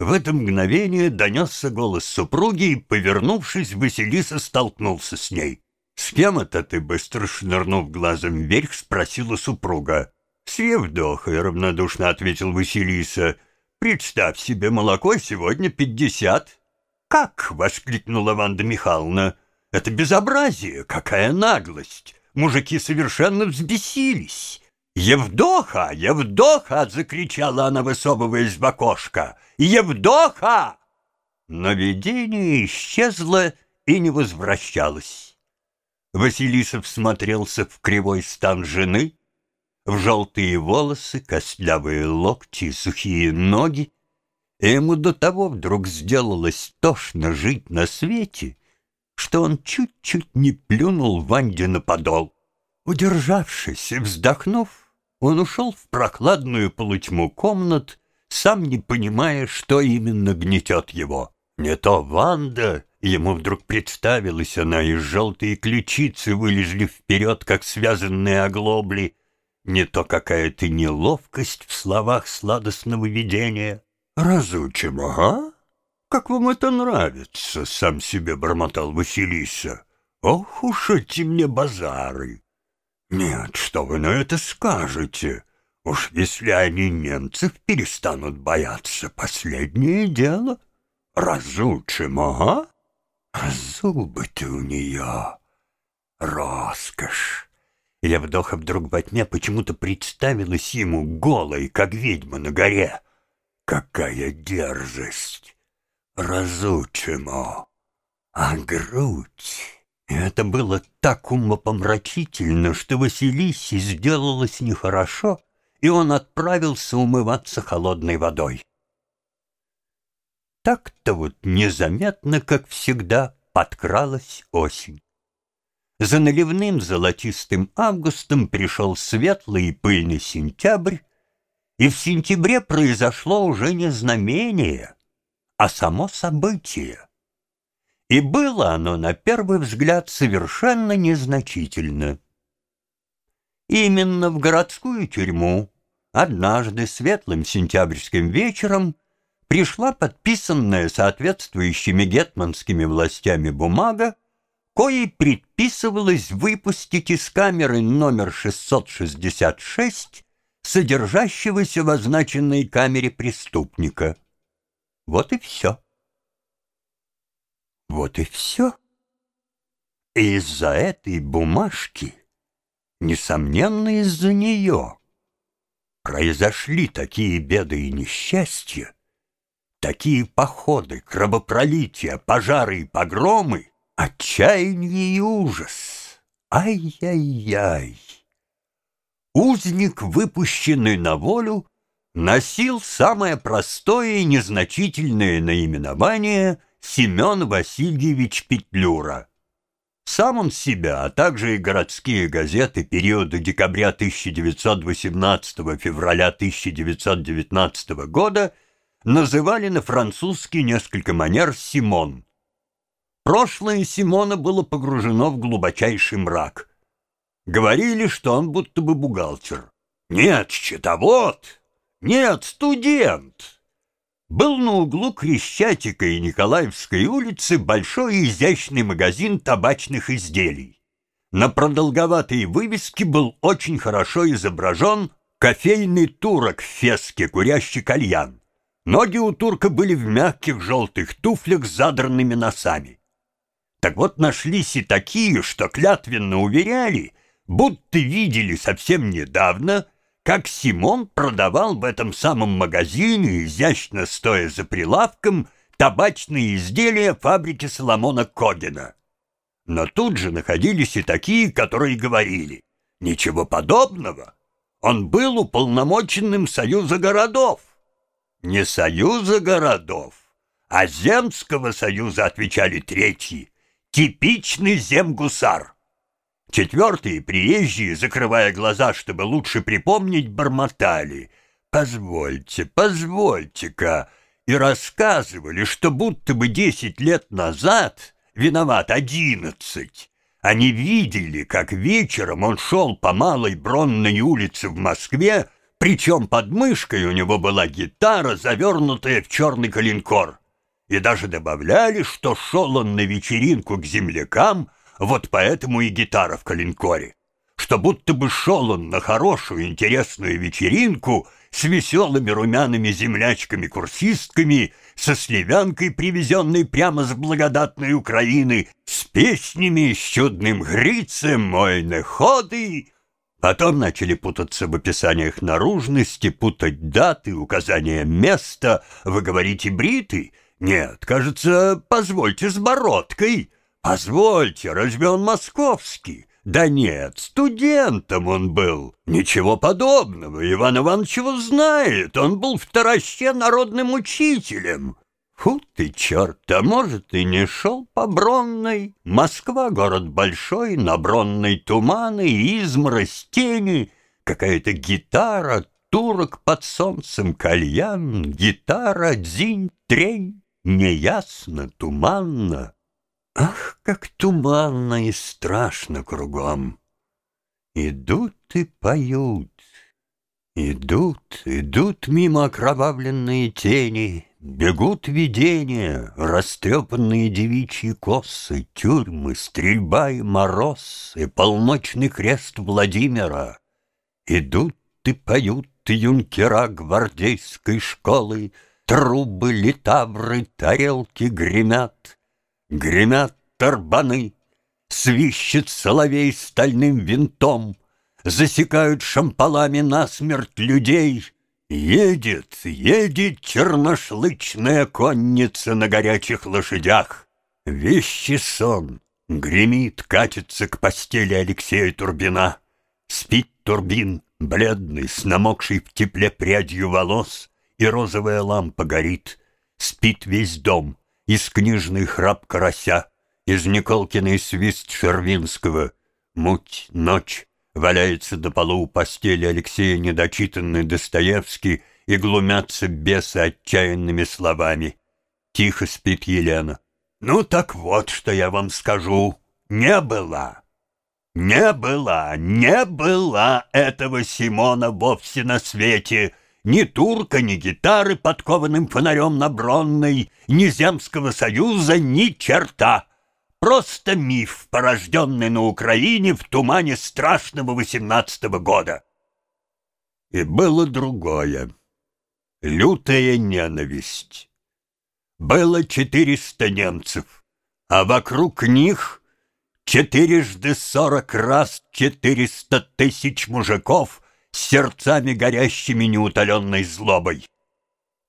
В это мгновение донесся голос супруги, и, повернувшись, Василиса столкнулся с ней. «С кем это ты?» — быстро шнырнув глазом вверх, спросила супруга. «С Евдохой», — равнодушно ответил Василиса. «Представь себе, молоко сегодня пятьдесят». «Как?» — воскликнула Ванда Михайловна. «Это безобразие! Какая наглость! Мужики совершенно взбесились!» «Евдоха! Евдоха!» — закричала она, высовываясь в окошко. «Евдоха!» Но видение исчезло и не возвращалось. Василисов смотрелся в кривой стан жены, в желтые волосы, костлявые локти сухие ноги, и ему до того вдруг сделалось тошно жить на свете, что он чуть-чуть не плюнул Ванде на подол. Удержавшись и вздохнув, он ушел в прохладную полутьму комнат, сам не понимая, что именно гнетет его. Не то Ванда, ему вдруг представилась она, и желтые ключицы вылезли вперед, как связанные оглобли, не то какая-то неловкость в словах сладостного видения. «Разучим, ага? Как вам это нравится?» — сам себе бормотал Василиса. «Ох уж эти мне базары!» «Нет, что вы на это скажете? Уж если они немцев перестанут бояться, последнее дело. Разучим, ага? А зубы-то у нее роскошь!» Евдоха вдруг во тьме почему-то представилась ему голой, как ведьма на горе. Какая дерзость! Разучимо! А грудь... это было так умопомрачительно, что Василисе сделалось нехорошо, и он отправился умываться холодной водой. Так-то вот незаметно, как всегда, подкралась осень. За наливным золотистым августом пришел светлый и пыльный сентябрь, и в сентябре произошло уже не знамение, а само событие. И было оно, на первый взгляд, совершенно незначительно. Именно в городскую тюрьму однажды светлым сентябрьским вечером пришла подписанная соответствующими гетманскими властями бумага, коей предписывалось выпустить из камеры номер 666 содержащегося в означенной камере преступника. Вот и все. Вот и все. Из-за этой бумажки, несомненно, из-за нее, произошли такие беды и несчастья, такие походы, кровопролития, пожары и погромы, отчаяние и ужас. Ай-яй-яй! Узник, выпущенный на волю, носил самое простое и незначительное наименование Семен Васильевич Петлюра. Сам он себя, а также и городские газеты периода декабря 1918-февраля 1919 года называли на французский несколько манер «Симон». Прошлое Симона было погружено в глубочайший мрак – Говорили, что он будто бы бухгалтер. Нет, счетовод. Нет, студент. Был на углу Крещатика и Николаевской улицы большой изящный магазин табачных изделий. На продолговатой вывеске был очень хорошо изображен кофейный турок в феске, курящий кальян. Ноги у турка были в мягких желтых туфлях с задранными носами. Так вот нашлись и такие, что клятвенно уверяли, будто видели совсем недавно, как Симон продавал в этом самом магазине, изящно стоя за прилавком, табачные изделия фабрики Соломона Когена. Но тут же находились и такие, которые говорили, ничего подобного, он был уполномоченным Союза городов. Не Союза городов, а Земского союза, отвечали третьи, типичный земгусар. Четвертые приезжие, закрывая глаза, чтобы лучше припомнить, бормотали. «Позвольте, позвольте-ка!» И рассказывали, что будто бы десять лет назад виноват одиннадцать. Они видели, как вечером он шел по Малой Бронной улице в Москве, Причем под мышкой у него была гитара, завернутая в черный коленкор. И даже добавляли, что шел он на вечеринку к землякам, вот поэтому и гитара в коленкоре. Что будто бы шел он на хорошую интересную вечеринку с веселыми румяными землячками-курсистками, со сливянкой, привезенной прямо с благодатной Украины, с песнями, с чудным грицем, мойны ходы, Потом начали путаться в описаниях наружности, путать даты, указания места. Вы говорите «бритый»? Нет, кажется, позвольте с бородкой. Позвольте, разве он московский? Да нет, студентом он был. Ничего подобного, Иван Иванович его знает. Он был в Тараще народным учителем. Фу ты, черт, а может, и не шел по Бронной. Москва — город большой, на Бронной туманы, изморозь, тени, какая-то гитара, турок под солнцем, кальян, гитара, дзинь, трень, неясно, туманно. Ах, как туманно и страшно кругом! Идут и поют, идут, идут мимо окровавленные тени — Бегут видения, растрепанные девичьи косы, Тюрьмы, стрельба и мороз, и полночный крест Владимира. Идут и поют юнкера гвардейской школы, Трубы, литавры, тарелки гремят, Гремят тарбаны, свищет соловей стальным винтом, Засекают шампалами насмерть людей — Едет, едет черношлычная конница на горячих лошадях. Вещи сон, гремит, катится к постели Алексея Турбина. Спит Турбин, бледный, с намокшей в тепле прядью волос, и розовая лампа горит. Спит весь дом, из книжный храп карася, из Николкиной свист Шервинского. Муть, ночь, Валяется до полу у постели Алексея недочитанный Достоевский и глумятся бесы отчаянными словами. Тихо спит Елена. «Ну так вот, что я вам скажу. Не было. Не было, не было этого Симона вовсе на свете. Ни турка, ни гитары подкованным фонарем на Бронной, ни Земского союза, ни черта. Просто миф, порожденный на Украине в тумане страшного восемнадцатого года. И было другое. Лютая ненависть. Было четыреста немцев, а вокруг них четырежды сорок раз четыреста тысяч мужиков с сердцами горящими неутоленной злобой.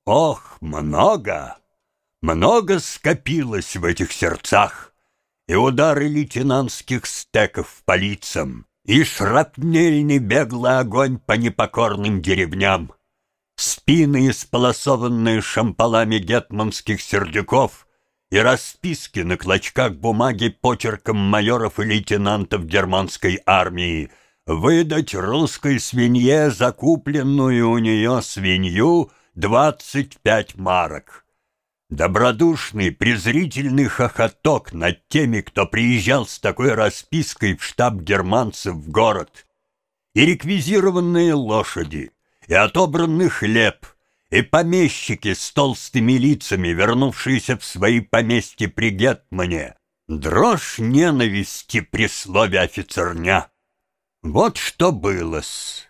Ох, много, много скопилось в этих сердцах и удары лейтенантских стеков по лицам, и шрапнельный беглый огонь по непокорным деревням. Спины, исполосованные шампалами гетманских сердюков, и расписки на клочках бумаги почерком майоров и лейтенантов германской армии выдать русской свинье закупленную у нее свинью двадцать пять марок. Добродушный, презрительный хохоток над теми, кто приезжал с такой распиской в штаб германцев в город. И реквизированные лошади, и отобранный хлеб, и помещики с толстыми лицами, вернувшиеся в свои поместья при Гетмане. Дрожь ненависти при слове офицерня. Вот что было-с.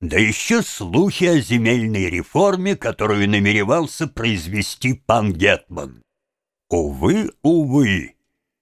Да еще слухи о земельной реформе, которую намеревался произвести пан Гетман. Увы, увы,